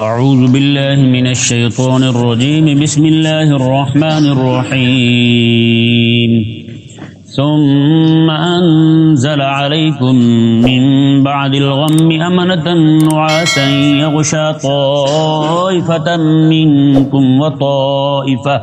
أعوذ بالله من الشيطان الرجيم. بسم الله الرحمن الرحيم. ثم أنزل عليكم من بعد الغم أمنة نعاسا يغشى طائفة منكم وطائفة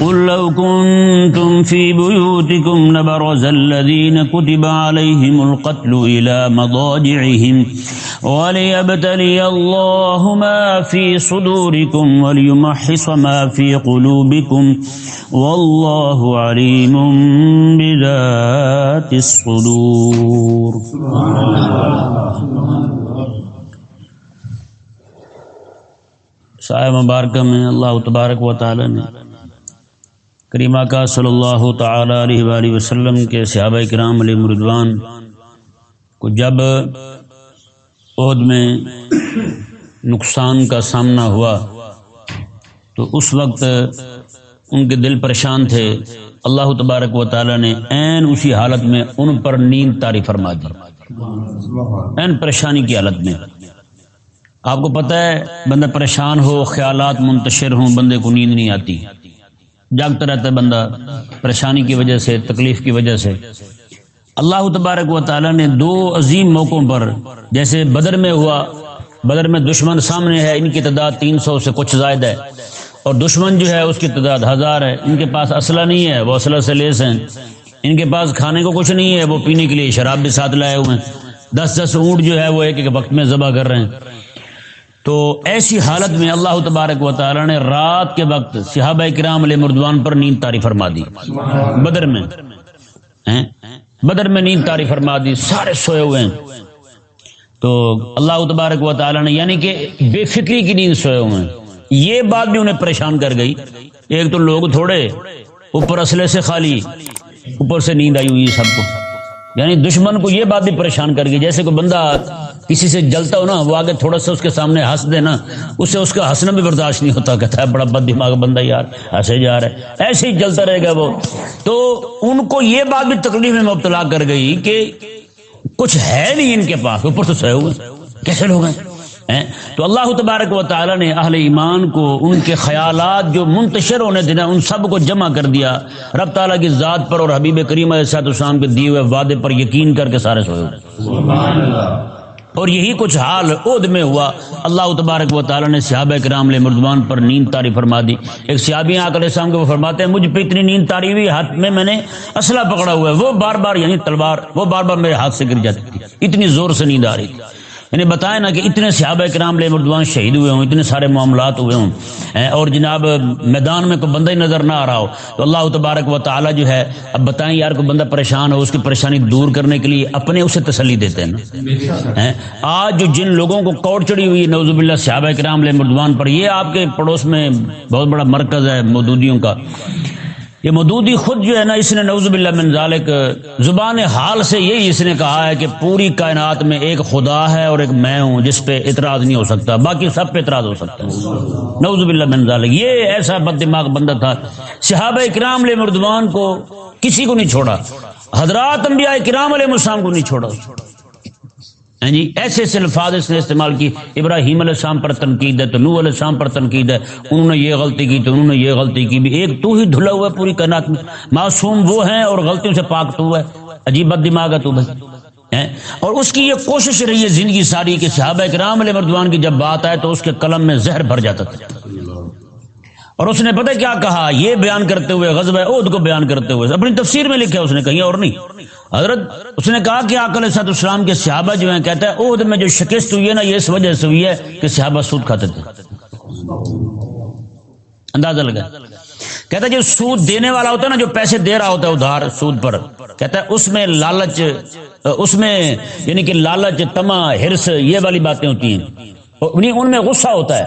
قل لو كنتم في بيوتكم نبرز الذين كتب عليهم القتل إلى مضاجعهم وليبتلي الله ما في صدوركم وليمحص ما في قلوبكم والله عليم بذات الصدور. سایہ مبارکہ میں اللہ تبارک و تعالی نے کریمہ کا صلی اللہ تعالی علیہ وآلہ وسلم کے صحابہ کرام علیہ مردوان، کو جب عہد میں نقصان کا سامنا ہوا، تو اس وقت ان کے دل پریشان تھے۔ اللہ تبارک و تعالی نے عین اسی حالت میں ان پر نیند تاری فرما دی۔ عین پریشانی کی حالت میں۔ آپ کو پتہ ہے، بندہ پریشان ہو، خیالات منتشر ہوں، بندے کو نیند نہیں آتی۔ جاگتا رہتا ہے بندہ، پریشانی کی وجہ سے، تکلیف کی وجہ سے۔ اللہ تبارک و تعالی نے دو عظیم موقعوں پر، جیسے بدر میں ہوا، بدر میں دشمن سامنے ہے، ان کی تعداد تین سو سے کچھ زائد ہے۔ اور دشمن جو ہے، اس کی تعداد ہزار ہے۔ ان کے پاس اسلحہ نہیں ہے، وہ اسلحہ سے لیس ہیں۔ ان کے پاس کھانے کو کچھ نہیں ہے، وہ پینے کے لیے شراب بھی ساتھ لائے ہوئے ہیں۔ دس دس اونٹ جو ہے، وہ ایک ایک وقت میں ذبح کر رہے ہیں۔ تو ایسی حالت میں اللہ تبارک و تعالی نے رات کے وقت صحابہ کرام علیہ مردوان پر نیند تاری فرما دی۔ بدر میں۔ بدر میں نیند تاری فرما دی۔ سارے سوئے ہوئے ہیں۔ تو اللہ تبارک و تعالی نے یعنی کہ بے فکری کی نیند سوئے ہوئے ہیں۔ یہ بات بھی انہیں پریشان کر گئی۔ ایک تو لوگ تھوڑے، اوپر اسلحے سے خالی، اوپر سے نیند آئی ہوئی سب کو۔ یعنی دشمن کو یہ بات بھی پریشان کر گئی، جیسے کوئی بندہ کسی سے جلتا ہو نا، وہ آگے تھوڑا سا اس کے سامنے ہنس دے نا اس اس کا ہنسنا بھی برداشت نہیں ہوتا، کہتا ہے، بڑا بد دماغ بندہ یار، ہنسے جا رہا ہے۔ ایسے ہی جلتا رہے گا وہ۔ تو ان کو یہ بات بھی تکلیف میں مبتلا کر گئی کہ کچھ ہے نہیں ان کے پاس، اوپر تو سہ ہوئے۔ کیسے لوگ ہیں؟ تو اللہ تبارک و تعالی نے اہل ایمان کو ان کے خیالات جو منتشر ہونے تھے ان سب کو جمع کر دیا۔ رب تعالیٰ کی ذات پر اور حبیب کریم علیہ السلام کے دیے ہوئے وعدے پر یقین کر کے سارے سوئے اور یہی کچھ حال عہد میں ہوا۔ اللہ تبارک و تعالیٰ نے صحابہ کرام علیہ مردمان پر نیند تاری فرما دی۔ ایک صحابی آکر السلام کے وہ فرماتے ہیں، مجھ پہ اتنی نیند تاری ہوئی، ہاتھ میں میں نے اسلحہ پکڑا ہوا ہے۔ وہ بار بار یعنی تلوار، وہ بار بار میرے ہاتھ سے گر جاتی تھی۔ اتنی زور سے نیند آ رہی تھی۔ یعنی بتائیں نا کہ اتنے صحابہ کرام لے مردوان شہید ہوئے ہوں، اتنے سارے معاملات ہوئے ہوں۔ اور جناب، میدان میں کوئی بندہ ہی نظر نہ آ رہا ہو، تو اللہ تبارک و تعالیٰ جو ہے، اب بتائیں یار، کوئی بندہ پریشان ہو، اس کی پریشانی دور کرنے کے لیے اپنے اسے تسلی دیتے ہیں نا؟ آج جو جن لوگوں کو کوٹ چڑی ہوئی نوزب اللہ صحابہ کرام لے مردوان پر، یہ آپ کے پڑوس میں بہت بڑا مرکز ہے مودودیوں کا۔ یہ مدودی خود جو ہے نا، اس نے نوز باللہ من ذالک، زبان حال سے یہی اس نے کہا ہے کہ پوری کائنات میں ایک خدا ہے اور ایک میں ہوں، جس پہ اعتراض نہیں ہو سکتا، باقی سب پہ اعتراض ہو سکتا ہے۔ نوز باللہ من ذالک۔ یہ ایسا بد دماغ بندہ تھا۔ صحابہ اکرام علیہ مردوان کو کسی کو نہیں چھوڑا۔ حضرات انبیاء اکرام علیہ السلام کو نہیں چھوڑا۔ جی ایسے ایسے الفاظ اس نے استعمال کی، ابراہیم علیہ السلام پر تنقید ہے، تو نو علیہ السلام پر تنقید ہے، انہوں نے یہ غلطی کی، تو انہوں نے یہ غلطی کی بھی۔ ایک تو ہی دھلا ہوا ہے پوری کائنات میں۔ معصوم وہ ہیں اور غلطیوں سے پاک تو ہے۔ عجیب بد دماغ ہے تو بھائی۔ اور اس کی یہ کوشش رہی ہے زندگی ساری کہ صحابہ کرام علیہ مردوان کی، جب بات آئے تو اس کے قلم میں زہر بھر جاتا تھا۔ اور اس نے پتہ کیا کہا؟ یہ بیان کرتے ہوئے غزب عہد کو بیان کرتے ہوئے، اپنی تفسیر میں لکھا اس نے کہیں اور نہیں۔ حضرت، اس نے کہا کہ آکل صاحب اسلام کے صحابہ جو ہیں، کہتا ہے عہد میں جو شکست ہوئی ہے نا، یہ اس وجہ سے ہوئی ہے کہ صحابہ سود کھاتے تھے۔ اندازہ لگا۔ کہتا ہے جو سود دینے والا ہوتا ہے نا، جو پیسے دے رہا ہوتا ہے ادھار سود پر، کہتا ہے، اس میں لالچ، اس میں یعنی کہ لالچ تما ہرس، یہ والی باتیں ہوتی ہیں۔ یعنی ان میں غصہ ہوتا ہے۔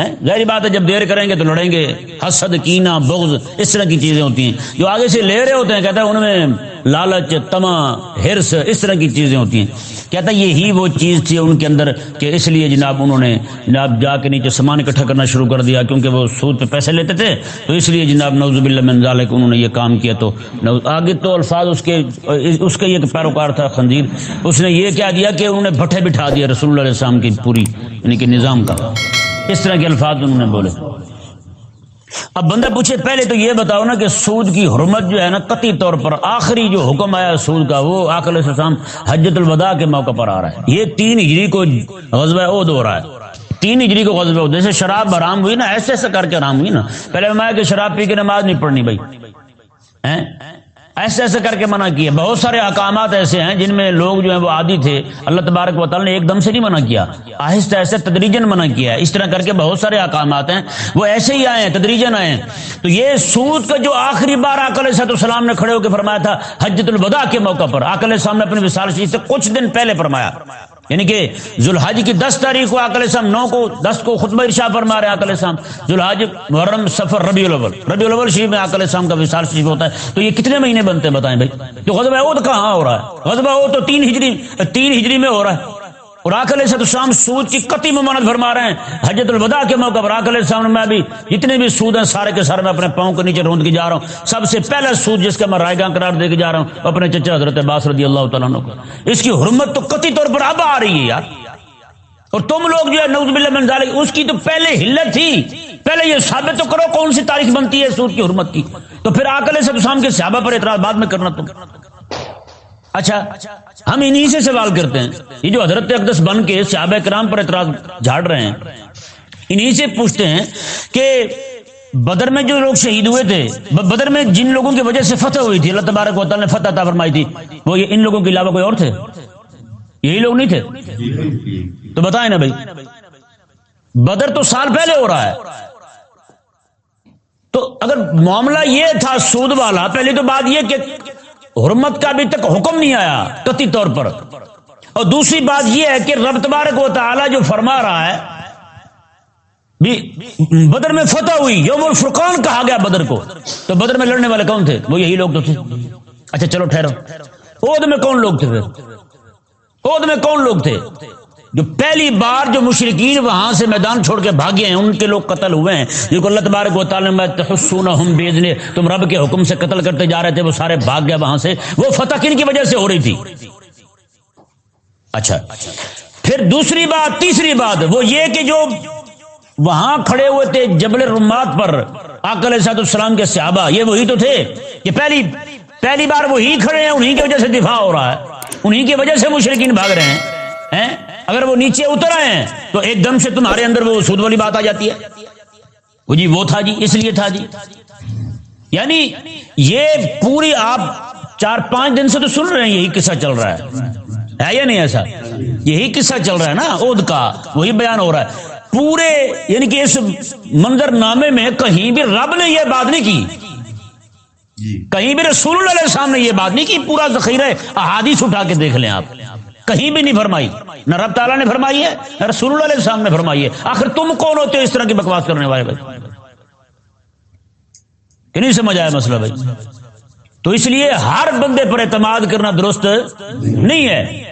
ظاہری بات ہے جب دیر کریں گے تو لڑیں گے۔ حسد کینا بغض، اس طرح کی چیزیں ہوتی ہیں۔ جو آگے سے لے رہے ہوتے ہیں، کہتا ہے ان میں لالچ، تما، ہرس، اس طرح کی چیزیں ہوتی ہیں۔ کہتا ہے یہی وہ چیز تھی ان کے اندر کہ اس لیے جناب انہوں نے جناب جا کے نیچے سامان اکٹھا کرنا شروع کر دیا، کیونکہ وہ سود پہ پیسے لیتے تھے۔ تو اس لیے جناب نوز اللہ انہوں نے یہ کام کیا تو آگے تو الفاظ اس کے اس کا یہ پیروکار تھا خنزیر۔ اس نے یہ کیا دیا کہ انہوں نے بھٹے بٹھا دیا رسول اللہ علیہ السلام کی پوری یعنی کہ نظام کا۔ اس طرح کے الفاظ انہوں نے بولے۔ اب بندہ پوچھے، پہلے تو یہ بتاؤ نا کہ سود کی حرمت جو ہے نا، قطعی طور پر آخری جو حکم آیا سود کا، وہ آکل السلام حجت الوداع کے موقع پر آ رہا ہے۔ یہ تین ہجری کو غزب عود ہو رہا ہے۔ تین ہجری کو غزب عود جیسے شراب حرام ہوئی نا، ایسے ایسے کر کے حرام ہوئی نا۔ پہلے میں کہ شراب پی کے نماز نہیں پڑھنی بھائی۔ ایسے ایسے کر کے منع کیا بہت سارے احکامات ایسے ہیں جن میں لوگ جو ہیں وہ عادی تھے۔ اللہ تبارک و تعالیٰ نے ایک دم سے نہیں منع کیا۔ آہستہ ایسے تدریجن منع کیا اس طرح کر کے بہت سارے احکامات ہیں۔ وہ ایسے ہی آئے ہیں، تدریجن آئے ہیں۔ تو یہ سود کا جو آخری بار آکل صحت السلام نے کھڑے ہو کے فرمایا تھا حجت الوداع کے موقع پر۔ آکل السلام نے اپنے وشال شریف سے کچھ دن پہلے فرمایا۔ یعنی کہ ذوالحج کی دس تاریخ کو عقل صاحب نو کو دس کو خطبہ ارشا فرما رہے عقل صاحب ذوالحج محرم سفر ربیع الاول۔ ربیع الاول شریف میں عقل صاحب کا وصال شریف ہوتا ہے۔ تو یہ کتنے مہینے بنتے ہیں بتائیں بھائی؟ تو غزبہ عود کہاں ہو رہا ہے؟ غزبہ عود تو تین ہجری تین ہجری میں ہو رہا ہے۔ اور آکل السلام سود کی قطعی ممانت فرما رہے ہیں۔ حجت الوداع کے موقع پر آکل السلام میں ابھی جتنے بھی سود ہیں سارے کے سارے میں اپنے پاؤں کے نیچے روند کے جا رہا ہوں۔ سب سے پہلا سود جس کا میں رائے گاہ قرار دے کے جا رہا ہوں اپنے چچا حضرت باس رضی اللہ تعالیٰ کو اس کی حرمت تو قطعی طور پر اب آ رہی ہے یار۔ اور تم لوگ جو ہے نوز باللہ من ذالک، اس کی تو پہلے ہلت تھی۔ پہلے یہ ثابت تو کرو کون سی تاریخ بنتی ہے سود کی حرمت کی۔ تو پھر آکل سے شام کے صحابہ پر اعتراض بعد میں کرنا تم۔ اچھا ہم انہی سے سوال کرتے ہیں۔ یہ جو حضرت اقدس بن کے صحابہ کرام پر اعتراض جھاڑ رہے ہیں، انہی سے پوچھتے ہیں کہ بدر میں جو لوگ شہید ہوئے تھے بدر میں جن لوگوں کی وجہ سے فتح ہوئی تھی، اللہ تبارک و تعالی نے فتح تا فرمائی تھی، وہ یہ ان لوگوں کے علاوہ کوئی اور تھے؟ یہی لوگ نہیں تھے؟ تو بتائیں نا بھائی، بدر تو سال پہلے ہو رہا ہے۔ تو اگر معاملہ یہ تھا سود والا پہلی تو بات یہ کہ حرمت کا ابھی تک حکم نہیں آیا کتی طور پر۔ اور دوسری بات یہ ہے کہ رب تبارک و تعالی جو فرما رہا ہے بدر میں فتح ہوئی، یوم الفرقان کہا گیا بدر کو۔ تو بدر میں لڑنے والے کون تھے؟ وہ یہی لوگ تو تھے۔ اچھا چلو ٹھہرو۔ عہد میں کون لوگ تھے پھر؟ عہد میں کون لوگ تھے؟ جو پہلی بار جو مشرقین وہاں سے میدان چھوڑ کے بھاگے ہیں، ان کے لوگ قتل ہوئے ہیں۔ جن کو اللہ تبارک و تعالیٰ میں تحسون ہم بیزنے تم رب کے حکم سے قتل کرتے جا رہے تھے، وہ سارے بھاگ گئے وہاں سے۔ وہ فتح کن کی وجہ سے ہو رہی تھی؟ اچھا۔ پھر دوسری بات، تیسری بات، وہ یہ کہ جو وہاں کھڑے ہوئے تھے جبل رمات پر آکل صاحب السلام کے صحابہ، یہ وہی تو تھے کہ پہلی پہلی بار وہی کھڑے ہیں، انہی کی وجہ سے دفاع ہو رہا ہے، انہی کی وجہ سے مشرقین بھاگ رہے ہیں؟ اگر وہ نیچے اتر آئے ہیں تو ایک دم سے تمہارے اندر وہ سود والی بات آ جاتی ہے۔ وہ جی وہ تھا جی اس لیے تھا جی۔ یعنی یہ پوری آپ چار پانچ دن سے تو سن رہے ہیں یہی قصہ چل رہا ہے۔ یا نہیں ایسا؟ یہی قصہ چل رہا ہے نا اد کا وہی بیان ہو رہا ہے۔ پورے یعنی کہ اس منظر نامے میں کہیں بھی رب نے یہ بات نہیں کی۔ جی۔ کہیں بھی رسول اللہ علیہ السلام نے یہ بات نہیں کی پورا ذخیرہ احادیث اٹھا کے دیکھ لیں آپ۔ کہیں بھی نہیں فرمائی۔ نہ رب تعالیٰ نے فرمائی ہے، نہ رسول اللہ علیہ السلام نے فرمائی ہے۔ آخر تم کون ہوتے ہو اس طرح کی بکواس کرنے والے بھائی؟ کہ نہیں سمجھ آیا مسئلہ بھائی۔ تو اس لیے ہر بندے پر اعتماد کرنا درست نہیں ہے۔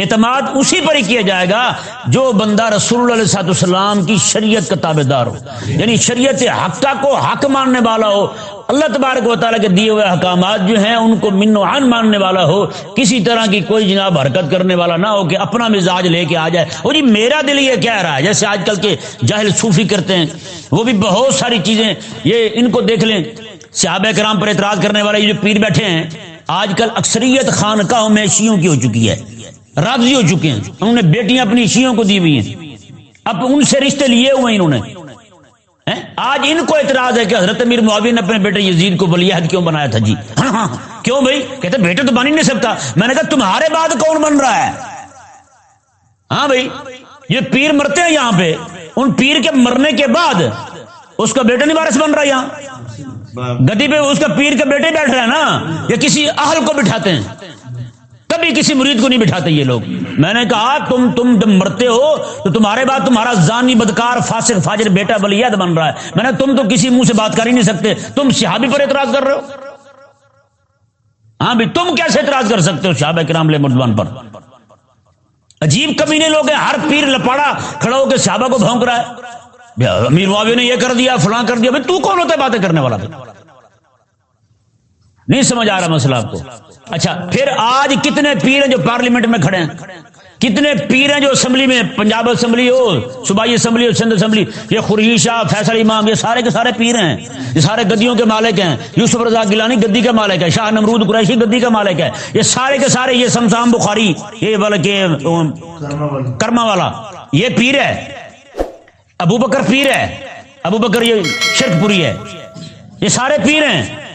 اعتماد اسی پر ہی کیا جائے گا جو بندہ رسول اللہ علیہ السلام کی شریعت کا تابے دار ہو۔ یعنی شریعت حقہ کو حق ماننے والا ہو۔ اللہ تبارک و تعالیٰ کے دیے ہوئے احکامات جو ہیں، ان کو من و عن ماننے والا ہو۔ کسی طرح کی کوئی جناب حرکت کرنے والا نہ ہو کہ اپنا مزاج لے کے آ جائے۔ وہ جی میرا دل یہ کہہ رہا ہے، جیسے آج کل کے جاہل صوفی کرتے ہیں، وہ بھی بہت ساری چیزیں، یہ ان کو دیکھ لیں۔ صحابہ کرام پر اعتراض کرنے والے جو پیر بیٹھے ہیں، آج کل اکثریت خانقاہوں میں شیوں کی ہو چکی ہے۔ راضی ہو چکے ہیں۔ انہوں نے بیٹیاں اپنی شیوں کو دی ہوئی ہیں۔ اب ان سے رشتے لیے ہوئے انہوں نے۔ آج ان کو اعتراض ہے کہ حضرت امیر معاویہ نے اپنے بیٹے یزید کو ولیعہد کیوں بنایا تھا؟ جی۔ ہاں ہاں۔ کیوں بھائی؟ کہتے بیٹے تو بن ہی نہیں سکتا۔ میں نے کہا تمہارے بعد کون بن رہا ہے؟ ہاں بھائی یہ پیر مرتے ہیں یہاں پہ۔ ان پیر کے مرنے کے بعد اس کا بیٹا نہیں وارث بن رہا یہاں۔ گدی پہ اس کا پیر کے بیٹے بیٹھ رہے ہیں نا۔ یا کسی اہل کو بٹھاتے ہیں۔ کبھی کسی مرید کو نہیں بٹھاتے یہ لوگ۔ میں نے کہا، تم تم جب مرتے ہو، تو تمہارے بعد تمہارا زانی بدکار فاسق فاجر بیٹا بلید بن رہا ہے۔ میں نے تم تو کسی منہ سے بات کر ہی نہیں سکتے۔ تم صحابی پر اعتراض کر رہے ہو۔ ہاں بھی، تم کیسے اعتراض کر سکتے ہو شہاب کرام لے مردوان پر؟ عجیب کمینے لوگ ہیں، ہر پیر لپاڑا کھڑا ہو کے صحابہ کو بھونک رہا ہے۔ امیر معاویہ نے یہ کر دیا، فلاں کر دیا۔ بھائی تو کون ہوتا ہے باتیں کرنے والا نہیں سمجھ آ رہا مسئلہ آپ کو۔ اچھا پھر آج کتنے پیر ہیں جو پارلیمنٹ میں کھڑے ہیں؟ کتنے پیر ہیں جو اسمبلی میں، پنجاب اسمبلی ہو، صوبائی اسمبلی ہو، سندھ اسمبلی، یہ خریشہ فیصل امام، یہ سارے کے سارے پیر ہیں۔ یہ سارے گدیوں کے مالک ہیں۔ یوسف رضا گیلانی گدی کا مالک ہے، شاہ نمرود قریشی گدی کا مالک ہے۔ یہ سارے کے سارے، یہ سمسام بخاری، یہ بلکہ کرما والا یہ پیر ہے۔ ابو بکر پیر ہے۔ ابو بکر یہ شرک پوری ہے۔ یہ سارے پیر ہیں۔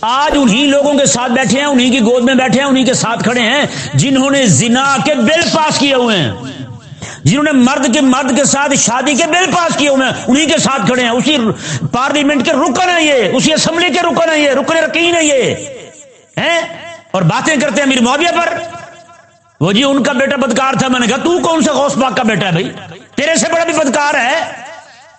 آج انہی لوگوں کے ساتھ بیٹھے ہیں، انہی کی گود میں بیٹھے ہیں، انہی کے ساتھ کھڑے ہیں، جنہوں نے زنا کے بل پاس کیے ہوئے ہیں۔ جنہوں نے مرد کے مرد کے ساتھ شادی کے بل پاس کیے ہوئے ہیں، انہی کے ساتھ کھڑے ہیں۔ اسی پارلیمنٹ کے رکن ہیں یہ، اسی اسمبلی کے رکن ہیں یہ، رکن رکین ہے یہ۔ اور باتیں کرتے ہیں امیر معاویہ پر۔ وہ جی ان کا بیٹا بدکار تھا، میں نے کہا، تو کون سا غوث پاک کا بیٹا ہے بھائی؟ تیرے سے بڑا بھی بدکار ہے۔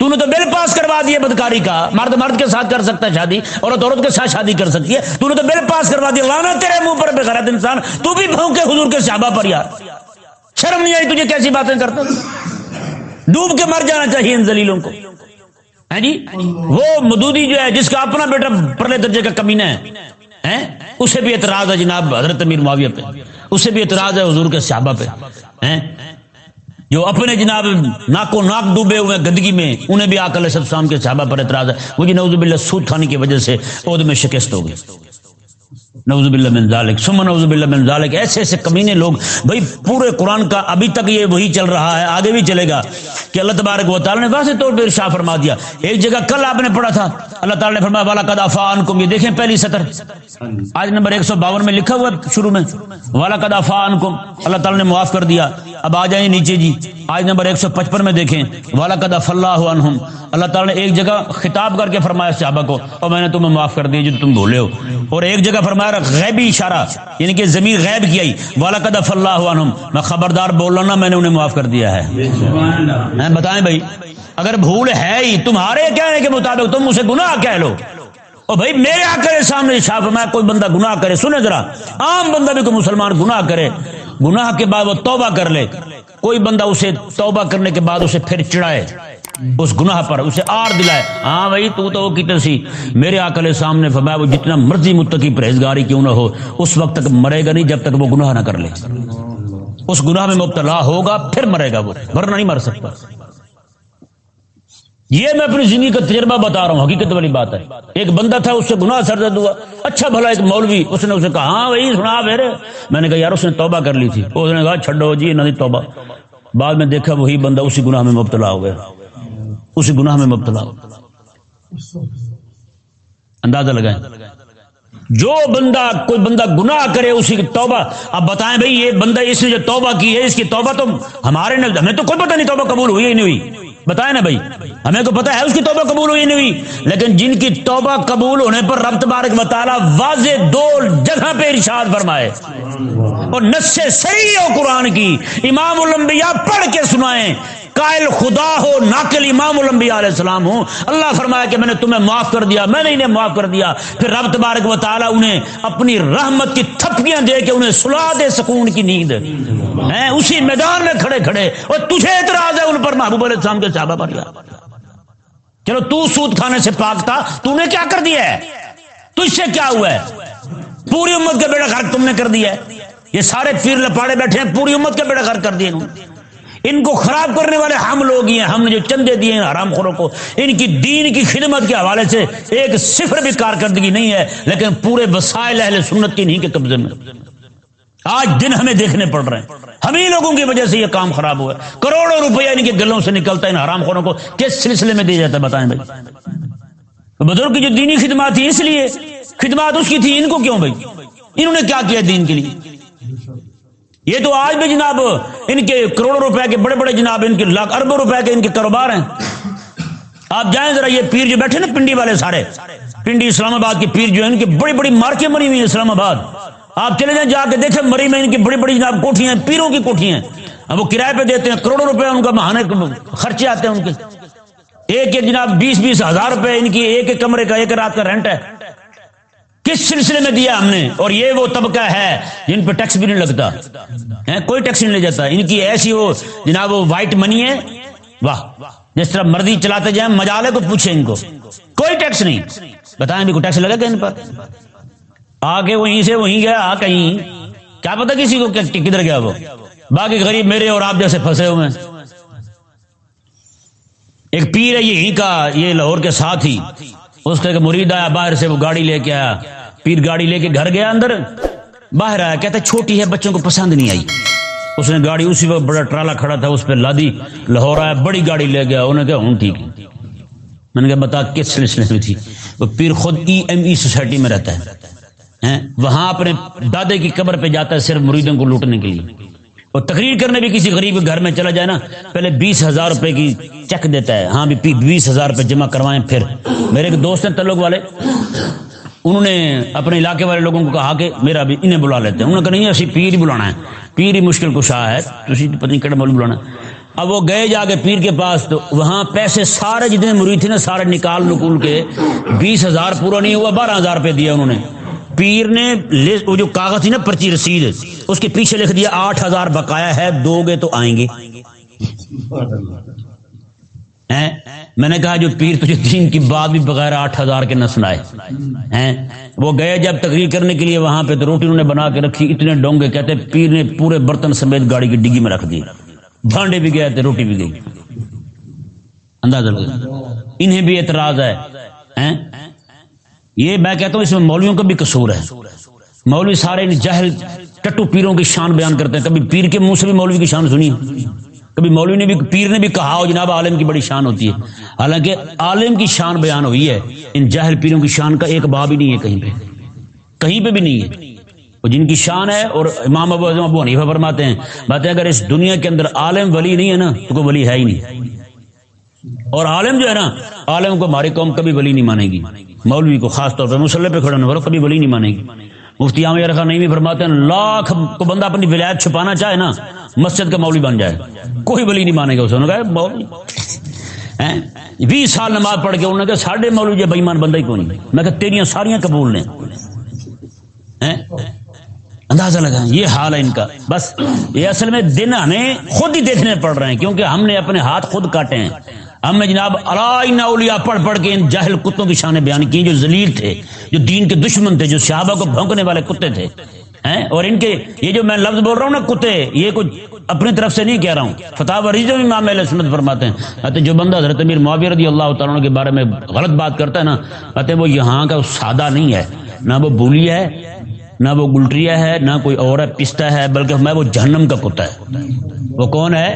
تو نے تو بل پاس کروا دیا بدکاری کا۔ مرد مرد کے ساتھ کر سکتا ہے شادی عورت عورت کے ساتھ شادی کر سکتی ہے۔ تو نے تو بل پاس کروا دیا۔ لانا تیرے منہ پر بے انسان۔ تو بھی بھونکے حضور کے صحابہ پر یار۔ شرم نہیں آئی تجھے کیسی باتیں کرتا ڈوب کے مر جانا چاہیے ان زلیلوں کو۔ ہے جی؟ وہ مدودی جو ہے، جس کا اپنا بیٹا پرلے درجے کا کمینہ ہے۔ اسے بھی اعتراض ہے جناب حضرت امیر معاویہ پہ۔ اسے بھی اعتراض ہے حضور کے صحابہ پہ۔ جو اپنے جناب ناکو ناک ڈوبے ہوئے گندگی میں، انہیں بھی آکل سب شام کے صحابہ پر اعتراض ہے۔ وہ جی نوزب اللہ سود کھانے کی وجہ سے عہد میں شکست ہو گئی نوز باللہ من ذالک۔ ثم نوز باللہ من ذالک۔ ایسے ایسے کمینے لوگ، بھائی پورے قرآن کا ابھی تک یہ وہی چل رہا ہے، آگے بھی چلے گا۔ کہ اللہ تبارک و تعالی نے واضح طور پہ ارشاد فرما دیا۔ ایک جگہ کل آپ نے پڑھا تھا، اللہ تعالی نے فرمایا والا قد عنکم یہ دیکھیں پہلی سطر۔ آج نمبر 152 میں لکھا ہوا شروع میں۔ والا قد عنکم اللہ تعالی نے معاف کر دیا۔ اب آ جائیں نیچے جی۔ آج نمبر 155 میں دیکھیں۔ والا قد اللہ عنہم اللہ تعالی نے ایک جگہ خطاب کر کے فرمایا صحابہ کو اور میں نے تمہیں معاف کر دیا جو تم بھولے ہو۔ اور ایک جگہ فرمایا غیبی اشارہ یعنی کہ زمین غیب کیا ہی والا قدف اللہ عنہم میں خبردار بول رہا میں نے انہیں معاف کر دیا ہے۔ بتائیں بھائی اگر بھول ہے ہی تمہارے کہنے کے مطابق تم اسے گناہ کہہ لو۔ اور بھائی میرے آ کرے سامنے شاپ میں کوئی بندہ گناہ کرے سنے ذرا۔ عام بندہ بھی کوئی مسلمان گناہ کرے۔ گناہ کے بعد وہ توبہ کر لے۔ کوئی بندہ اسے توبہ کرنے کے بعد اسے پھر چڑھائے، اس گناہ پر اسے آر دلائے ہاں بھائی تو تو کتنے سی؟ میرے آکل سامنے فرمایا وہ جتنا مرضی متقی پرہیزگاری کیوں نہ ہو، اس وقت تک مرے گا نہیں جب تک وہ گناہ نہ کر لے۔ اس گناہ میں مبتلا ہوگا، پھر مرے گا وہ، ورنہ نہیں مر سکتا۔ یہ میں اپنی زندگی کا تجربہ بتا رہا ہوں، حقیقت والی بات ہے۔ ایک بندہ تھا، اس سے گناہ سرد ہوا۔ اچھا بھلا ایک مولوی، اس نے اسے کہا ہاں بھائی، سنا پھر۔ میں نے کہا، یار، اس نے توبہ کر لی تھی۔ اس نے کہا، چھڈو جی نہ توبہ۔ بعد میں دیکھا، وہی بندہ اسی گناہ میں مبتلا ہو گیا۔ اسی گناہ میں مبتلا اندازہ لگائیں۔ جو بندہ، کوئی بندہ گناہ کرے اسی کی توبہ۔ اب بتائیں بھائی، یہ بندہ اس نے جو توبہ کی ہے، اس کی توبہ تو ہمارے ہمیں تو کوئی پتہ نہیں توبہ قبول ہوئی نہیں ہوئی۔ بتائیں نا بھائی؟ ہمیں تو پتا ہے اس کی توبہ قبول ہوئی نہیں ہوئی؟ لیکن جن کی توبہ قبول ہونے پر رب تبارک مطالعہ واضح دو جگہ پہ ارشاد فرمائے۔ اور نس صحیح ہو قرآن کی، امام الانبیاء پڑھ کے سنائیں۔ قائل خدا ہو، ناقل امام الانبیاء علیہ السلام ہو اللہ فرمایا کہ میں نے تمہیں معاف کر دیا، میں نے انہیں معاف کر دیا۔ پھر رب تبارک و تعالی انہیں اپنی رحمت کی تھپکیاں دے کے انہیں سلا دے سکون کی نیند۔ ہیں، اسی میدان میں کھڑے کھڑے۔ اور تجھے اعتراض ہے، ان پر محبوب علیہ السلام کے صحابہ پر۔ چلو، تو سود کھانے سے پاک تھا، تو نے کیا کر دیا ہے؟ تجھ سے کیا ہوا ہے؟ پوری امت کا بیڑا گھر تم نے کر دیا ہے یہ سارے پیر لپاڑے بیٹھے ہیں، پوری امت کا بیڑا گھر کر دیا انہوں نے۔ ان کو خراب کرنے والے ہم لوگ ہی ہیں۔ ہم نے جو چندے دیے ہیں حرام خوروں کو، ان کی دین کی خدمت کے حوالے سے ایک صفر بھی کارکردگی نہیں ہے، لیکن پورے وسائل اہل سنت کی نہیں کے قبضے میں۔ آج دن ہمیں دیکھنے پڑ رہے ہیں۔ ہم ہی لوگوں کی وجہ سے یہ کام خراب ہوا ہے۔ کروڑوں روپیہ ان کے گلوں سے نکلتا ہے ان حرام خوروں کو۔ کس سلسلے میں دیا جاتا ہے بتائیں بھائی؟ بزرگ کی جو دینی خدمات تھی اس لیے، خدمات اس کی تھی ان کو کیوں بھائی؟ انہوں نے کیا کیا دین کے لیے؟ یہ تو آج بھی جناب ان کے کروڑوں روپے کے بڑے بڑے جناب ان کے لاکھ اربوں روپے کے ان کے کاروبار ہیں۔ آپ جائیں ذرا یہ پیر جو بیٹھے نا پنڈی والے سارے، پنڈی اسلام آباد کے پیر جو ہے ان کی بڑی بڑی مارکیں بنی ہوئی ہیں اسلام آباد۔ آپ چلے جائیں، جا کے دیکھیں مری میں ان کی بڑی بڑی جناب کوٹیاں پیروں کی کوٹیاں اب وہ کرائے پہ دیتے ہیں، کروڑوں روپے ان کا مہانے خرچے آتے ہیں ان کے۔ ایک ایک جناب بیس بیس ہزار روپے ان کی ایک ایک کمرے کا ایک رات کا رینٹ ہے۔ کس سلسلے میں دیا ہم نے؟ اور یہ وہ طبقہ ہے جن پہ ٹیکس بھی نہیں لگتا۔ کوئی ٹیکس نہیں لے جاتا۔ ان کی ایسی وہ جناب وہ وائٹ منی ہے۔ واہ۔ جس طرح مرضی چلاتے جائیں مجالے کو پوچھیں ان کو۔ کوئی ٹیکس نہیں۔ بتائیں بھی کوئی ٹیکس لگے گا ان پر؟ آگے وہیں سے وہیں گیا، آ کہیں۔ کیا پتا کسی کو کدھر گیا وہ۔ باقی غریب میرے اور آپ جیسے پھنسے ہوئے ایک پیر ہے یہیں کا یہ لاہور کے ساتھ ہی اس کا مرید آیا باہر سے وہ گاڑی لے کے آیا۔ پیر گاڑی لے کے گھر گیا اندر۔ باہر آیا، کہتا چھوٹی ہے، بچوں کو پسند نہیں آئی۔ اس نے گاڑی اسی وقت بڑا ٹرالا کھڑا تھا، اس پہ لادی لاہور آیا، بڑی گاڑی لے گیا۔ انہوں نے کہا، ہوں، ٹھیک۔ میں نے کہا، بتا، کس سلسلے میں تھی؟ وہ پیر خود ای ایم ای سوسائٹی میں رہتا ہے۔ وہاں اپنے دادے کی قبر پہ جاتا ہے صرف مریدوں کو لوٹنے کے لیے۔ اور تقریر کرنے بھی کسی غریب گھر میں چلا جائے نا، پہلے بیس ہزار روپے کی چیک دیتا ہے۔ ہاں بھی بیس ہزار روپے جمع کروائیں پھر۔ میرے ایک دوست ہیں تعلق والے، انہوں نے اپنے علاقے والے لوگوں کو کہا کہ میرا بھی انہیں بلا لیتے ہیں۔ انہوں نے کہا، نہیں، اسی پیر ہی بلانا ہے۔ پیر ہی مشکل کشا ہے۔ پتہ نہیں کہڑا مول بلانا۔ اب وہ گئے جا کے پیر کے پاس تو وہاں پیسے سارے جتنے مرید تھے نا، سارے نکال نکول کے بیس ہزار پورا نہیں ہوا، بارہ ہزار روپے دیا انہوں نے۔ پیر نے وہ جو کاغذ تھی نا پرچی رسید اس کے پیچھے لکھ دیا آٹھ ہزار بقایا ہے دو گے تو آئیں گے۔ میں نے کہا جو پیر تجھے دین کی بات بھی بغیر آٹھ ہزار کے نہ سنائے۔ وہ گئے جب تقریر کرنے کے لیے وہاں پہ تو روٹی انہوں نے بنا کے رکھی اتنے ڈونگے کہتے پیر نے پورے برتن سمیت گاڑی کی ڈگی میں رکھ دی۔ بھانڈے بھی گئے تھے روٹی بھی گئی۔ اندازہ لگا۔ انہیں بھی اعتراض ہے۔ یہ میں کہتا ہوں اس میں مولویوں کا بھی قصور ہے۔ مولوی سارے جہل ٹٹو پیروں کی شان بیان کرتے ہیں۔ کبھی پیر کے منہ سے بھی مولوی کی شان سنی۔ کبھی مولوی نے بھی، پیر نے بھی کہا ہو جناب عالم کی بڑی شان ہوتی ہے۔ حالانکہ عالم کی شان بیان ہوئی ہے۔ ان جہل پیروں کی شان کا ایک باب ہی نہیں ہے کہیں پہ۔ کہیں پہ بھی نہیں ہے۔ جن کی شان ہے اور امام ابو اعظم ابو حنیفہ فرماتے ہیں بات اگر اس دنیا کے اندر عالم ولی نہیں ہے نا، تو کوئی ولی ہے ہی نہیں۔ اور عالم جو ہے نا، عالم کو ہماری قوم کبھی ولی نہیں مانے گی۔ مولوی کو خاص طور پہ مسلح پہ کھڑا نہیں کبھی ولی نہیں مانے گی۔ مفتی عام رکھا نہیں بھی فرماتے ہیں، لاکھ کو بندہ اپنی ولایت چھپانا چاہے نا، مسجد کا مولوی بن جائے۔ کوئی ولی نہیں مانے گا اسے۔ کہا بیس سال نماز پڑھ کے انہوں نے کہا ساڑھے مولوی جی بےمان بندہ ہی کون نہیں۔ میں کہ تیریاں ساریاں قبول نے۔ اندازہ لگا یہ حال ہے ان کا۔ بس، یہ اصل میں دن ہمیں خود ہی دیکھنے پڑ رہے ہیں، کیونکہ ہم نے اپنے ہاتھ خود کاٹے ہیں۔ ہم نے جناب اولیاء پڑھ پڑھ کے ان جاہل کتوں کی شانیں بیان کی جو ذلیل تھے، جو دین کے دشمن تھے، جو صحابہ کو بھونکنے والے کتے تھے اور ان کے یہ جو میں لفظ بول رہا ہوں نا کتے، یہ کچھ اپنی طرف سے نہیں کہہ رہا ہوں۔ فتح ریزو امام علیہ سنت فرماتے ہیں جو بندہ حضرت امیر معاویہ رضی اللہ تعالیٰ کے بارے میں غلط بات کرتا ہے نا، کہتے وہ یہاں کا سادہ نہیں ہے، نہ وہ بولی ہے نہ وہ گلٹریا ہے، نہ کوئی اور ہے پستا ہے، بلکہ میں وہ جہنم کا کتا ہے۔ وہ کون ہے؟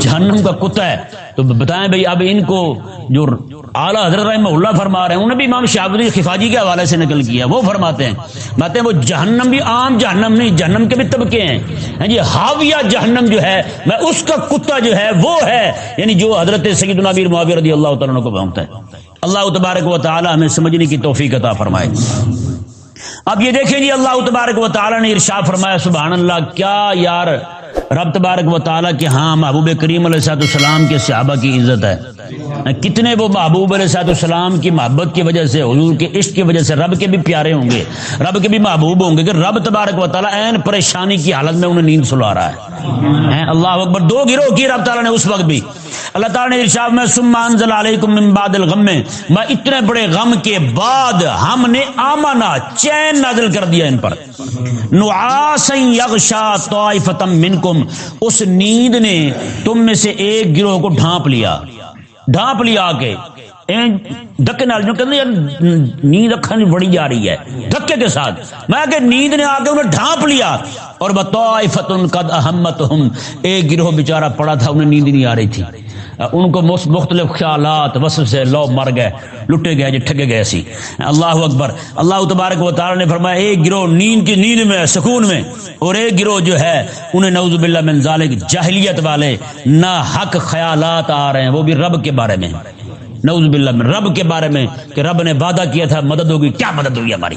جہنم کا کتا ہے۔ تو بتائیں بھائی، اب ان کو جو اعلیٰ حضرت رحمہ اللہ فرما رہے ہیں، انہوں نے بھی امام شاہی خفاجی کے حوالے سے نکل کیا، وہ فرماتے ہیں، باتیں وہ جہنم بھی عام جہنم نہیں، جہنم کے بھی طبقے ہیں۔ ہاں جی حاویہ جہنم جو ہے، میں اس کا کتا جو ہے، وہ ہے۔ یعنی جو حضرت سید النبیر معاویہ رضی اللہ تعالیٰ کو بھونگتا ہے۔ اللہ تبارک و تعالی ہمیں سمجھنے کی توفیق عطا فرمائے۔ اب یہ دیکھیں جی اللہ تبارک و تعالیٰ نے ارشا فرمایا سبحان اللہ، کیا یار رب تبارک و تعالیٰ کے ہاں محبوب کریم علیہ صاحب السلام کے صحابہ کی عزت ہے۔ کتنے وہ محبوب علیہ صاحب السلام کی محبت کی وجہ سے، حضور کے عشق کی وجہ سے رب کے بھی پیارے ہوں گے، رب کے بھی محبوب ہوں گے کہ رب تبارک و تعالیٰ این پریشانی کی حالت میں انہیں نیند سلا رہا ہے۔ اللہ اکبر، دو گروہ کی رب تعالیٰ نے اس وقت بھی۔ اللہ تعالیٰ نے ارشاد میں سمان علیکم من بعد الغم۔ میں میں اتنے بڑے غم کے بعد ہم نے آمنا چین نازل کر دیا ان پر۔ نعاسا یغشا طائفتا منکم۔ اس نیند نے تم میں سے ایک گروہ کو ڈھانپ لیا۔ ڈھانپ لیا کے دکے نال جو کہتے نیند اکھن بڑی جا رہی ہے۔ دھکے کے ساتھ۔ میں کہ نیند نے آ کے انہیں ڈھانپ لیا۔ اور بطائفت قد احمتہم۔ ایک گروہ بیچارہ پڑا تھا، انہیں نیند نہیں آ رہی تھی۔ ان کو مختلف خیالات، وصف سے لو مر گئے، لٹے گئے جی ٹھگے گئے سی۔ اللہ اکبر۔ اللہ تبارک و تعالی نے فرمایا، ایک گروہ نیند کی نیند میں، سکون میں، اور ایک گروہ جو ہے، انہیں نعوذ باللہ من ذالک جاہلیت والے نہ حق خیالات آ رہے ہیں، وہ بھی رب کے بارے میں۔ نعوذ باللہ میں رب کے بارے میں کہ رب نے وعدہ کیا تھا، مدد ہوگی، کیا مدد ہوئی ہماری؟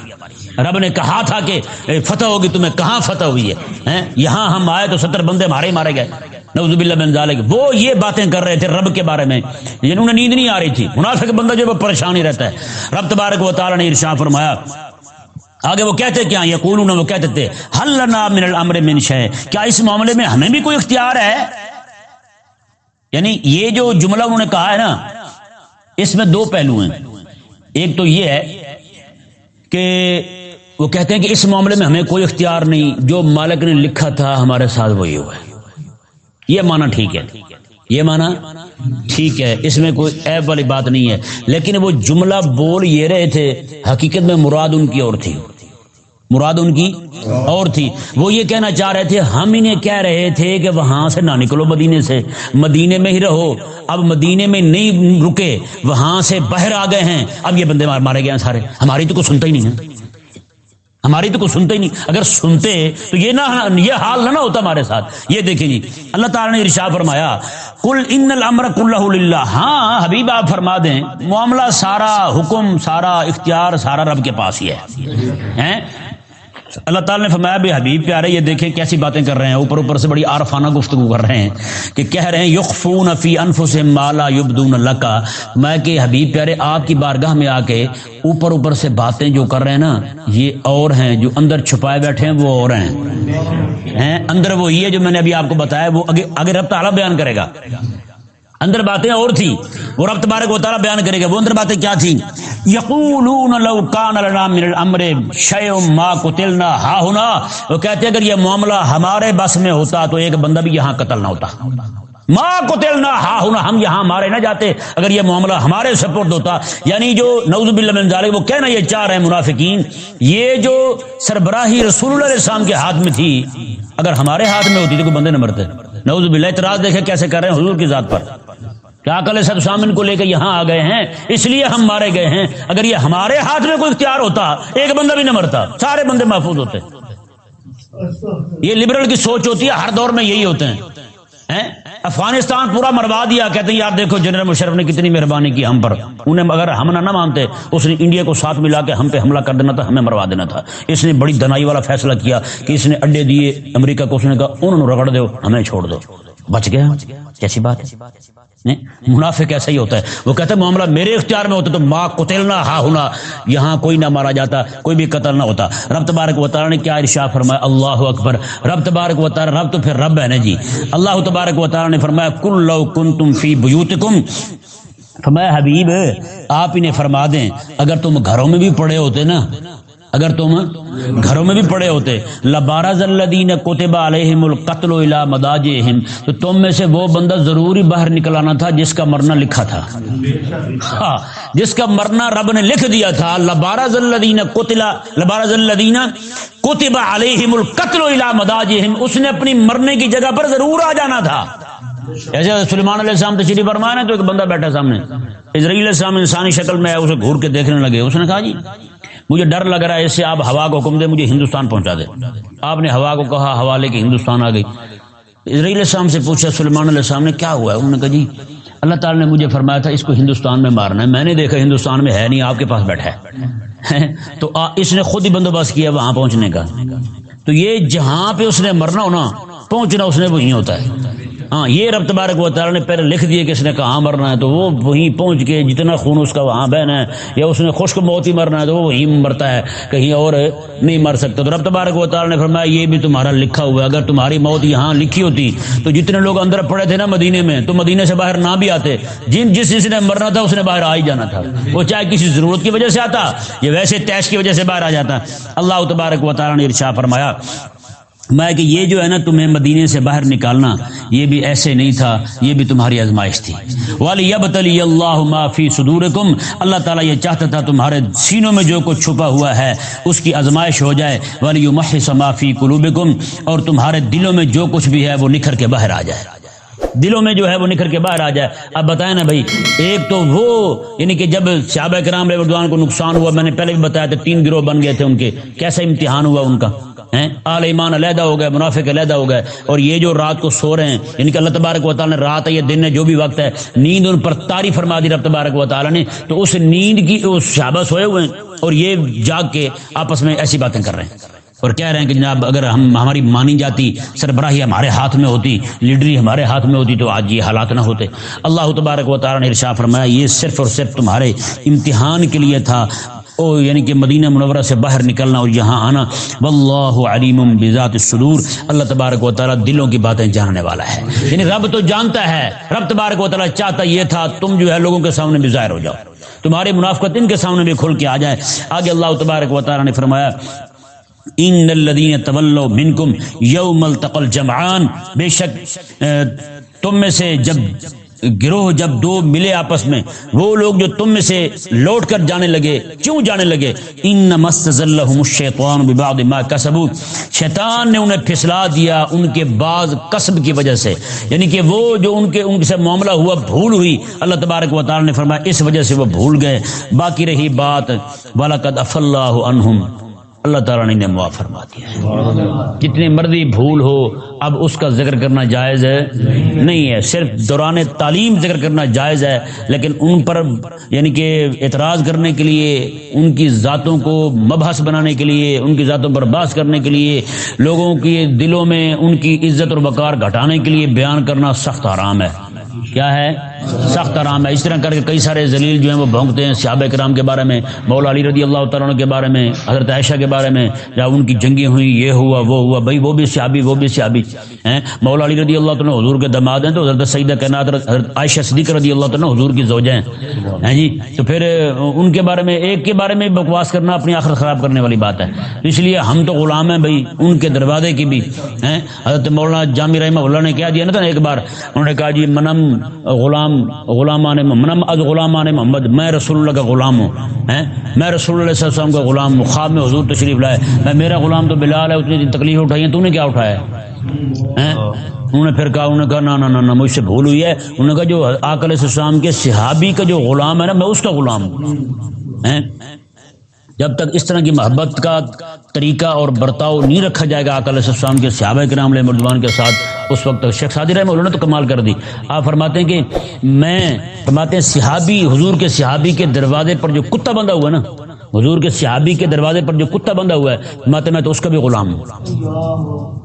رب نے کہا تھا کہ فتح ہوگی، تمہیں کہاں فتح ہوئی ہے؟ یہاں ہم آئے تو ستر بندے ہمارے مارے گئے۔ نعوذ باللہ بن ذالک۔ وہ یہ باتیں کر رہے تھے رب کے بارے میں یعنی جنہوں نے نیند نہیں آ رہی تھی۔ منافق بندہ جو وہ پریشان ہی رہتا ہے۔ رب تبارک و تعالی نے ارشاد فرمایا، آگے وہ کہتے کیا یقولون، وہ کہتے تھے حل لنا من الامر من شے کیا اس معاملے میں ہمیں بھی کوئی اختیار ہے؟ یعنی یہ جو جملہ انہوں نے کہا ہے نا، اس میں دو پہلو ہیں۔ ایک تو یہ ہے کہ وہ کہتے ہیں کہ اس معاملے میں ہمیں کوئی اختیار نہیں، جو مالک نے لکھا تھا ہمارے ساتھ وہی ہوا ہے۔ یہ مانا ٹھیک ہے۔ یہ مانا ٹھیک ہے۔ اس میں کوئی ایب والی بات نہیں ہے۔ لیکن وہ جملہ بول یہ رہے تھے، حقیقت میں مراد ان کی اور تھی۔ مراد ان کی اور تھی۔ وہ یہ کہنا چاہ رہے تھے، ہم انہیں کہہ رہے تھے کہ وہاں سے نہ نکلو مدینے سے۔ مدینے میں ہی رہو۔ اب مدینے میں نہیں رکے، وہاں سے باہر آ گئے ہیں۔ اب یہ بندے مارے گئے ہیں سارے۔ ہماری تو کچھ سنتا ہی نہیں ہے۔ ہماری تو کوئی سنتے ہی نہیں۔ اگر سنتے تو یہ نہ یہ حال نہ ہوتا ہمارے ساتھ۔ یہ دیکھیں جی اللہ تعالیٰ نے ارشا فرمایا کل ان الامر کل ہاں حبیب، آپ فرما دیں، معاملہ سارا حکم، سارا اختیار سارا رب کے پاس ہی ہے۔ اللہ تعالیٰ نے فرمایا بھی حبیب پیارے، یہ دیکھیں کیسی باتیں کر رہے ہیں۔ اوپر اوپر سے بڑی عارفانہ گفتگو کر رہے ہیں کہ کہہ رہے ہیں، یخفون فی انفسہم مالا یبدون لکا میں کہ حبیب پیارے، آپ کی بارگاہ میں آ کے اوپر اوپر سے باتیں جو کر رہے ہیں نا، یہ اور ہیں، جو اندر چھپائے بیٹھے ہیں، وہ اور ہیں۔ اندر وہ یہ جو میں نے ابھی آپ کو بتایا، وہ اگر رب تعالیٰ بیان کرے گا۔ اندر باتیں اور تھی وہ رب تبارک و تعالیٰ بیان کرے گا، وہ اندر باتیں کیا تھیں؟ یقولون لو کان لنا من الامر شیء ما قتلنا، ہا ہونا۔ وہ کہتے ہیں، اگر یہ معاملہ ہمارے بس میں ہوتا تو ایک بندہ بھی یہاں قتل نہ ہوتا۔ ما قتلنا، ہا ہونا، ہم یہاں مارے نہ جاتے۔ اگر یہ معاملہ ہمارے سپورٹ ہوتا یعنی جو نعوذ باللہ من ذالک، وہ کہنا یہ چاہ رہے ہیں منافقین، یہ جو سربراہی رسول اللہ علیہ السلام کے ہاتھ میں تھی، اگر ہمارے ہاتھ میں ہوتی تو کوئی بندے نہ مرتے۔ نعوذ باللہ، اعتراض دیکھے کیسے کر رہے ہیں حضور کی ذات پر۔ کیا کل سب سامن کو لے کے یہاں آ گئے ہیں، اس لیے ہم مارے گئے ہیں۔ اگر یہ ہمارے ہاتھ میں کوئی اختیار ہوتا، ایک بندہ بھی نہ مرتا، سارے بندے محفوظ ہوتے۔ یہ لبرل کی سوچ ہوتی ہے، ہر دور میں یہی ہوتے ہیں؟ افغانستان پورا مروا دیا، کہتے ہیں، یار دیکھو، جنرل مشرف نے کتنی مہربانی کی ہم پر۔ انہیں اگر ہم نہ مانتے، اس نے انڈیا کو ساتھ ملا کے ہم پہ حملہ کر دینا تھا، ہمیں مروا دینا تھا۔ اس نے بڑی دنائی والا فیصلہ کیا کہ اس نے اڈے دیے امریکہ کو، اس نے کہا، انہوں نے رگڑ دو، ہمیں چھوڑ دو۔ بچ گیا؟ کیسی بات ہے؟ منافق ایسا ہی ہوتا ہے۔ وہ کہتے ہیں معاملہ میرے اختیار میں ہوتا تو ماں قتلنا ہا ہونا، یہاں کوئی نہ مارا جاتا، کوئی بھی قتل نہ ہوتا۔ رب تبارک و تعالی نے کیا ارشا فرمایا؟ اللہ اکبر۔ رب تبارک و تعالی، رب تو پھر رب ہے نا جی۔ اللہ تبارک و نے فرمایا کل لو کن تم فی بیوتکم۔ فرمایا، حبیب، آپ انہیں فرما دیں۔ اگر تم گھروں میں بھی پڑے ہوتے نا اگر تم گھروں میں بھی پڑے ہوتے لبارز الدین کوتبہ علیہم القتل الا مداجہم تو تم میں سے وہ بندہ ضروری باہر نکلانا تھا جس کا مرنا لکھا تھا۔ ہاں جس کا مرنا رب نے لکھ دیا تھا۔ لبارز الدین کوتلا لبارز الدین کوتبہ علیہم القتل الا مداجہم اس نے اپنی مرنے کی جگہ پر ضرور آ جانا تھا۔ ایسے سلیمان علیہ السلام تشریف فرمایا تو ایک بندہ بیٹھا سامنے اسرائیل علیہ السلام انسانی شکل میں اسے گھور کے دیکھنے لگے، اس نے کہا جی مجھے ڈر لگ رہا ہے اس سے آپ ہوا کو حکم دے مجھے ہندوستان پہنچا دے آپ نے ہوا کو کہا ہوا لے کے ہندوستان آ گئی اسرائیل السلام سے پوچھا سلمان علیہ السلام نے کیا ہوا؟ ہے انہوں نے کہا جی اللہ تعالیٰ نے مجھے فرمایا تھا، اس کو ہندوستان میں مارنا ہے۔ میں نے دیکھا، ہندوستان میں ہے نہیں، آپ کے پاس بیٹھا ہے۔ تو اس نے خود ہی بندوبست کیا وہاں پہنچنے کا۔ تو یہ جہاں پہ اس نے مرنا ہونا پہنچنا اس نے وہیں ہوتا ہے۔ ہاں یہ رب تبارک و تعالیٰ نے پہلے لکھ دیے کہ اس نے کہاں مرنا ہے تو وہ وہیں پہنچ کے جتنا خون اس کا وہاں بہنا ہے، یا اس نے خشک موت ہی مرنا ہے تو وہ وہیں مرتا ہے، کہیں اور نہیں مر سکتا۔ تو رب تبارک و تعالیٰ نے فرمایا، یہ بھی تمہارا لکھا ہوا ہے۔ اگر تمہاری موت یہاں لکھی ہوتی، تو جتنے لوگ اندر پڑے تھے نا مدینے میں، تو مدینے سے باہر نہ بھی آتے۔ جن جس جس نے مرنا تھا، اس نے باہر آ ہی جانا تھا۔ وہ چاہے کسی ضرورت کی وجہ سے آتا، یا ویسے تیش کی وجہ سے باہر آ جاتا۔ اللہ تبارک و تعالیٰ نے ارشا فرمایا میں کہ یہ جو ہے نا تمہیں مدینے سے باہر نکالنا، یہ بھی ایسے نہیں تھا، یہ بھی تمہاری ازمائش تھی۔ والی اب تلی اللہ معافی صدور اللہ تعالیٰ یہ چاہتا تھا تمہارے سینوں میں جو کچھ چھپا ہوا ہے، اس کی ازمائش ہو جائے۔ والی محس معافی قلوب اور تمہارے دلوں میں جو کچھ بھی ہے، وہ نکھر کے باہر آ جائے۔ دلوں میں جو ہے، وہ نکھر کے باہر آ جائے۔ اب بتائیں نا بھائی، ایک تو وہ یعنی کہ جب صحابہ کرام ردوان کو نقصان ہوا، میں نے پہلے بھی بتایا تھا، تین گروہ بن گئے تھے ان کے۔ کیسا امتحان ہوا ان کا؟ ہیں؟ آل ایمان علیحدہ ہو گئے، منافق علیحدہ ہو گئے۔ اور یہ جو رات کو سو رہے ہیں یعنی کہ اللہ تبارک و تعالیٰ نے رات ہے یہ دن ہے، جو بھی وقت ہے، نیند ان پر تاری فرما دی رب تبارک و تعالیٰ نے۔ تو اس نیند کی اس شہبہ سوئے ہوئے ہیں اور یہ جاگ کے آپس میں ایسی باتیں کر رہے ہیں۔ اور کہہ رہے ہیں کہ جناب، اگر ہم، ہماری مانی جاتی، سربراہی ہمارے ہاتھ میں ہوتی، لیڈری ہمارے ہاتھ میں ہوتی، تو آج یہ حالات نہ ہوتے۔ اللہ تبارک و تعالیٰ نے ارشا فرمایا، یہ صرف اور صرف تمہارے امتحان کے لیے تھا۔ او یعنی کہ مدینہ منورہ سے باہر نکلنا اور یہاں آنا، واللہ علیم بذات الصدور۔ اللہ تبارک و تعالیٰ دلوں کی باتیں جاننے والا ہے۔ یعنی رب تو جانتا ہے، رب تبارک و تعالیٰ چاہتا یہ تھا، تم جو ہے لوگوں کے سامنے بھی ظاہر ہو جاؤ۔ تمہاری منافقت ان کے سامنے بھی کھل کے آ جائے۔ آگے اللہ تبارک و تعالیٰ نے فرمایا، ان الذين تولوا منكم يوم التقى الجمعان، بے شک تم میں سے جب گروہ جب دو ملے آپس میں، وہ لوگ جو تم میں سے لوٹ کر جانے لگے، کیوں جانے لگے؟ ان مستزلہم الشیطان ببعض ما شیطان نے انہیں پھسلا دیا ان کے بعض کسب کی وجہ سے۔ یعنی کہ وہ جو ان کے، ان سے معاملہ ہوا، بھول ہوئی۔ اللہ تبارک و تعالی نے فرمایا، اس وجہ سے وہ بھول گئے۔ باقی رہی بات، وَلَقَدْ أَفَ اللَّهُ عَنْهُمْ۔ اللہ تعالیٰ نے انہیں معاف فرما دیا ہے۔ جتنی مرضی بھول ہو، اب اس کا ذکر کرنا جائز ہے۔ نہیں ہے، صرف دوران تعلیم ذکر کرنا جائز ہے، لیکن ان پر یعنی کہ اعتراض کرنے کے لیے، ان کی ذاتوں کو مبحث بنانے کے لیے، ان کی ذاتوں پر باس کرنے کے لیے، لوگوں کے دلوں میں ان کی عزت اور وقار گھٹانے کے لیے بیان کرنا سخت آرام ہے۔ کیا ہے؟ سخت آرام ہے۔ اس طرح کر کے کئی سارے ذلیل جو ہیں وہ بھونکتے ہیں صحابہ کرام کے بارے میں، مولا علی رضی اللہ تعالیٰ کے بارے میں، حضرت عائشہ کے بارے میں، یا ان کی جنگیں ہوئیں، یہ ہوا، وہ ہوا، بھائی وہ بھی صحابی، وہ بھی صحابی، ہیں۔ مولا علی رضی اللہ تعالیٰ حضور کے دماد ہیں تو حضرت سیدہ کائنات، حضرت عائشہ صدیق رضی اللہ تعالیٰ حضور کی زوجہ ہیں۔ ہیں جی؟ تو پھر ان کے بارے میں، ایک کے بارے میں بکواس کرنا اپنی آخر خراب کرنے والی بات ہے۔ اس لیے ہم تو غلام ہیں بھائی، ان کے دروازے کی بھی، ہیں۔ حضرت مولانا جامع رحمہ اللہ نے کیا دیا نا تھا ایک بار، انہوں نے کہا جی منم غلام غلام، غلامان محمد از غلامان محمد. میں رسول اللہ کا غلام ہوں، ہیں؟ میں رسول اللہ صلی اللہ علیہ وسلم کا غلام ہوں، خواب میں حضور تشریف لائے۔ میں میرا غلام تو بلال ہے، اتنی دن تکلیف اٹھائی ہیں، تو نے کیا اٹھایا؟ انہوں نے پھر کہا، انہوں نے کہا نا نا نا مجھ سے بھول ہوئی ہے۔ انہوں نے کہا، جو آکل السلام کے صحابی کا جو غلام ہے نا، میں اس کا غلام ہوں جب تک اس طرح کی محبت کا طریقہ اور برتاؤ نہیں رکھا جائے گا آکل السلام کے صحابہ کے نام مردوان کے ساتھ، اس وقت شیخ سادی رحمہ اللہ نے تو کمال کر دی۔ آپ فرماتے ہیں کہ میں، فرماتے ہیں صحابی، حضور کے صحابی کے دروازے پر جو کتا بندھا ہوا ہے نا، حضور کے صحابی کے دروازے پر جو کتا بندھا ہوا ہے، فرماتے میں تو اس کا بھی غلام ہوں۔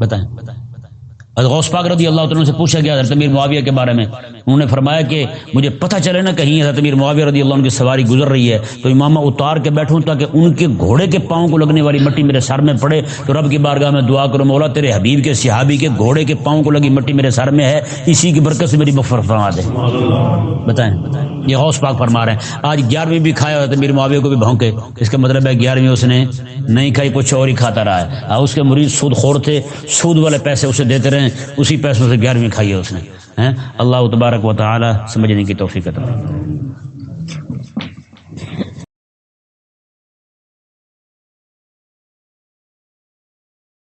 بتائیں بتائیں۔ غوث پاک رضی اللہ تعالیٰ سے پوچھا گیا حضرت امیر معاویہ کے بارے میں۔ انہوں نے فرمایا کہ مجھے پتہ چلے نا کہیں حضرت امیر معاویہ رضی اللہ عنہ کی سواری گزر رہی ہے، تو امامہ اتار کے بیٹھوں تاکہ ان کے گھوڑے کے پاؤں کو لگنے والی مٹی میرے سر میں پڑے۔ تو رب کی بارگاہ میں دعا کروں مولا تیرے حبیب کے، صحابی کے گھوڑے کے پاؤں کو لگی مٹی میرے سر میں ہے، اسی کی برکت سے میری مغفر فرما دے۔ بتائیں، یہ غوث پاک فرما رہے ہیں۔ آج گیارہویں بھی کھایا حضرت امیر معاویہ کو بھی بھونکے، اس کا مطلب ہے گیارہویں اس نے نہیں کھائی، کچھ اور ہی کھاتا رہا ہے۔ اس کے مریض سود خور تھے، سود والے پیسے اسے دیتے رہے اسی پیسوں سے گیارہویں کھائی ہے اس نے اللہ تبارک و تعالی سمجھنے کی توفیق عطا